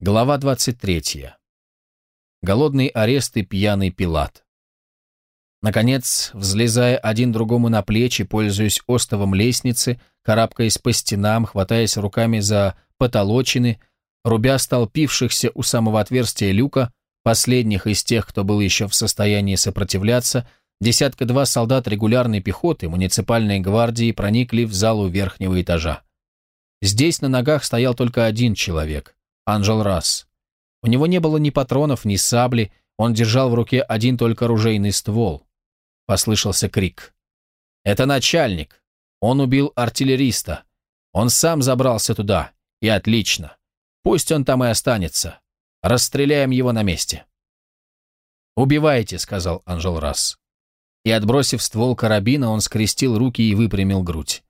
Глава 23. Голодный арест и пьяный Пилат. Наконец, взлезая один другому на плечи, пользуясь остовом лестницы, карабкаясь по стенам, хватаясь руками за потолочины, рубя столпившихся у самого отверстия люка, последних из тех, кто был еще в состоянии сопротивляться, десятка-два солдат регулярной пехоты муниципальной гвардии проникли в залу верхнего этажа. Здесь на ногах стоял только один человек Анжел Расс. У него не было ни патронов, ни сабли, он держал в руке один только ружейный ствол. Послышался крик. «Это начальник! Он убил артиллериста! Он сам забрался туда! И отлично! Пусть он там и останется! Расстреляем его на месте!» «Убивайте», — сказал Анжел Расс. И, отбросив ствол карабина, он скрестил руки и выпрямил грудь.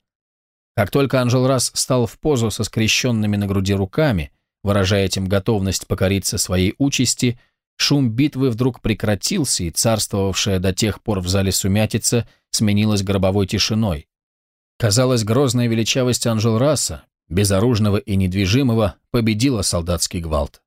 Как только Анжел Расс стал в позу со скрещенными на груди руками, выражая этим готовность покориться своей участи, шум битвы вдруг прекратился, и царствовавшая до тех пор в зале сумятица сменилась гробовой тишиной. Казалось, грозная величавость Анжелраса, безоружного и недвижимого, победила солдатский гвалт.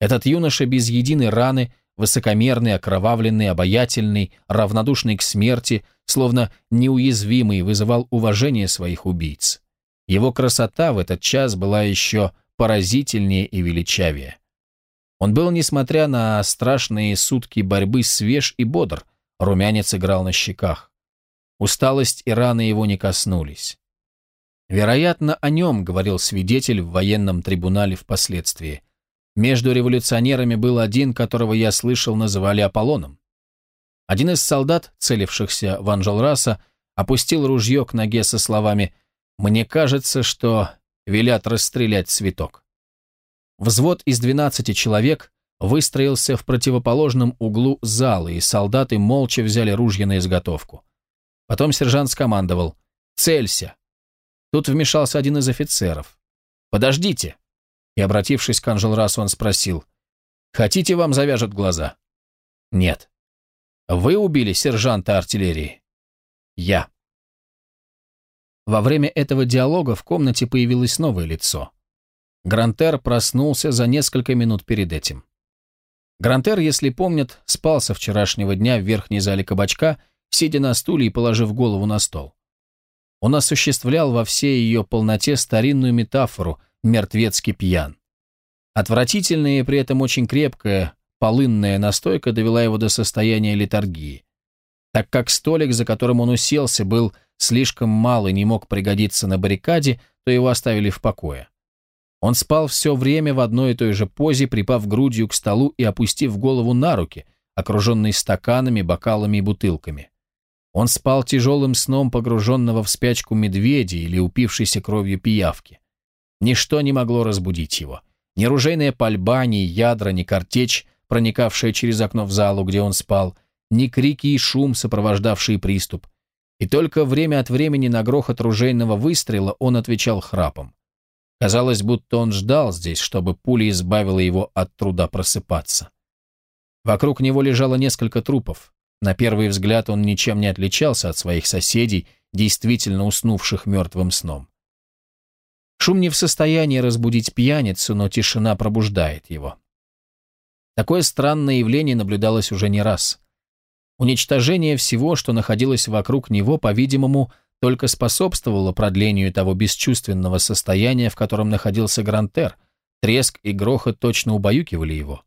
Этот юноша без единой раны, высокомерный, окровавленный, обаятельный, равнодушный к смерти, словно неуязвимый, вызывал уважение своих убийц. Его красота в этот час была еще поразительнее и величавее. Он был, несмотря на страшные сутки борьбы, свеж и бодр, румянец играл на щеках. Усталость и раны его не коснулись. Вероятно, о нем говорил свидетель в военном трибунале впоследствии. Между революционерами был один, которого я слышал, называли Аполлоном. Один из солдат, целившихся в Анжелраса, опустил ружье к ноге со словами «Мне кажется, что велят расстрелять цветок. Взвод из 12 человек выстроился в противоположном углу зала, и солдаты молча взяли ружья на изготовку. Потом сержант скомандовал «Целься!». Тут вмешался один из офицеров. «Подождите!» И, обратившись к Анжелрасу, он спросил «Хотите, вам завяжут глаза?» «Нет». «Вы убили сержанта артиллерии?» «Я». Во время этого диалога в комнате появилось новое лицо. Грантер проснулся за несколько минут перед этим. Грантер, если помнят, спал со вчерашнего дня в верхней зале кабачка, сидя на стуле и положив голову на стол. Он осуществлял во всей ее полноте старинную метафору «мертвецкий пьян». Отвратительная и при этом очень крепкая полынная настойка довела его до состояния литургии. Так как столик, за которым он уселся, был слишком мал и не мог пригодиться на баррикаде, то его оставили в покое. Он спал все время в одной и той же позе, припав грудью к столу и опустив голову на руки, окруженный стаканами, бокалами и бутылками. Он спал тяжелым сном погруженного в спячку медведя или упившейся кровью пиявки. Ничто не могло разбудить его. Ни ружейная пальба, ни ядра, ни картечь, проникавшая через окно в залу, где он спал, ни крики и шум, сопровождавшие приступ, и только время от времени на грохот ружейного выстрела он отвечал храпом. Казалось, будто он ждал здесь, чтобы пуля избавила его от труда просыпаться. Вокруг него лежало несколько трупов. На первый взгляд он ничем не отличался от своих соседей, действительно уснувших мертвым сном. Шум не в состоянии разбудить пьяницу, но тишина пробуждает его. Такое странное явление наблюдалось уже не раз. Уничтожение всего, что находилось вокруг него, по-видимому, только способствовало продлению того бесчувственного состояния, в котором находился Грантер. Треск и грохот точно убаюкивали его.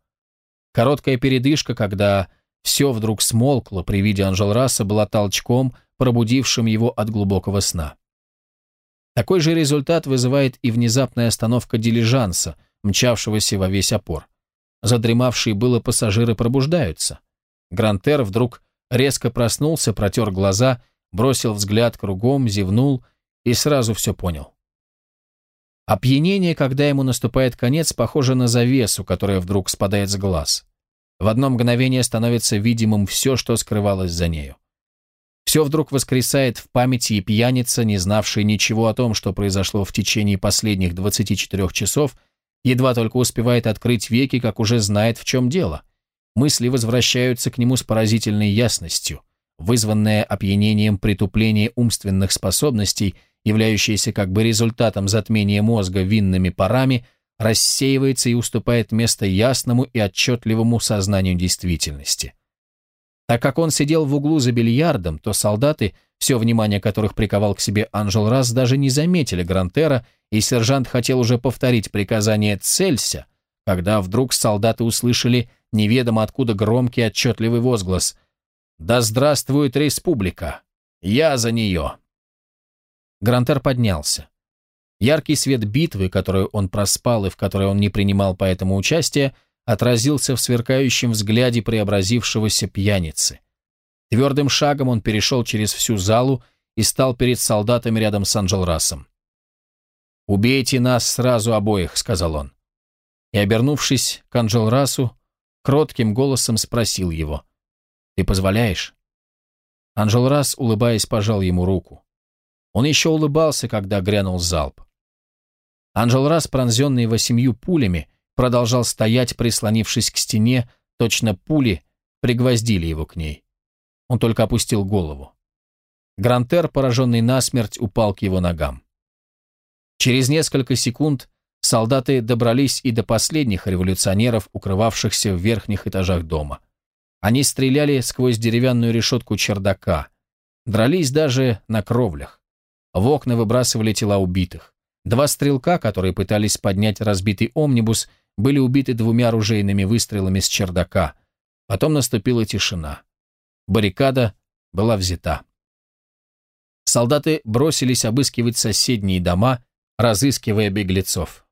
Короткая передышка, когда все вдруг смолкло при виде Анжелраса, была толчком, пробудившим его от глубокого сна. Такой же результат вызывает и внезапная остановка дилижанса, мчавшегося во весь опор. Задремавшие было пассажиры пробуждаются. Грантер вдруг резко проснулся, протер глаза, бросил взгляд кругом, зевнул и сразу все понял. Опьянение, когда ему наступает конец, похоже на завесу, которая вдруг спадает с глаз. В одно мгновение становится видимым все, что скрывалось за нею. Все вдруг воскресает в памяти и пьяница, не знавший ничего о том, что произошло в течение последних 24 часов, едва только успевает открыть веки, как уже знает, в чем дело – мысли возвращаются к нему с поразительной ясностью, вызванное опьянением притупления умственных способностей, являющееся как бы результатом затмения мозга винными парами, рассеивается и уступает место ясному и отчетливому сознанию действительности. Так как он сидел в углу за бильярдом, то солдаты, все внимание которых приковал к себе Анжел Расс, даже не заметили Грантера, и сержант хотел уже повторить приказание «Целься», когда вдруг солдаты услышали неведомо откуда громкий отчетливый возглас «Да здравствует республика! Я за нее!» Грантер поднялся. Яркий свет битвы, которую он проспал и в которой он не принимал поэтому участия, отразился в сверкающем взгляде преобразившегося пьяницы. Твердым шагом он перешел через всю залу и стал перед солдатами рядом с Анджелрасом. «Убейте нас сразу обоих», — сказал он. И, обернувшись к Анджелрасу, кротким голосом спросил его. «Ты позволяешь?» Анджелрас, улыбаясь, пожал ему руку. Он еще улыбался, когда грянул залп. Анджелрас, пронзенный восемью пулями, продолжал стоять, прислонившись к стене, точно пули пригвоздили его к ней. Он только опустил голову. Грантер, пораженный насмерть, упал к его ногам. Через несколько секунд солдаты добрались и до последних революционеров, укрывавшихся в верхних этажах дома. Они стреляли сквозь деревянную решетку чердака, дрались даже на кровлях. В окна выбрасывали тела убитых. Два стрелка, которые пытались поднять разбитый омнибус, были убиты двумя оружейными выстрелами с чердака. Потом наступила тишина. Баррикада была взята. Солдаты бросились обыскивать соседние дома, разыскивая беглецов.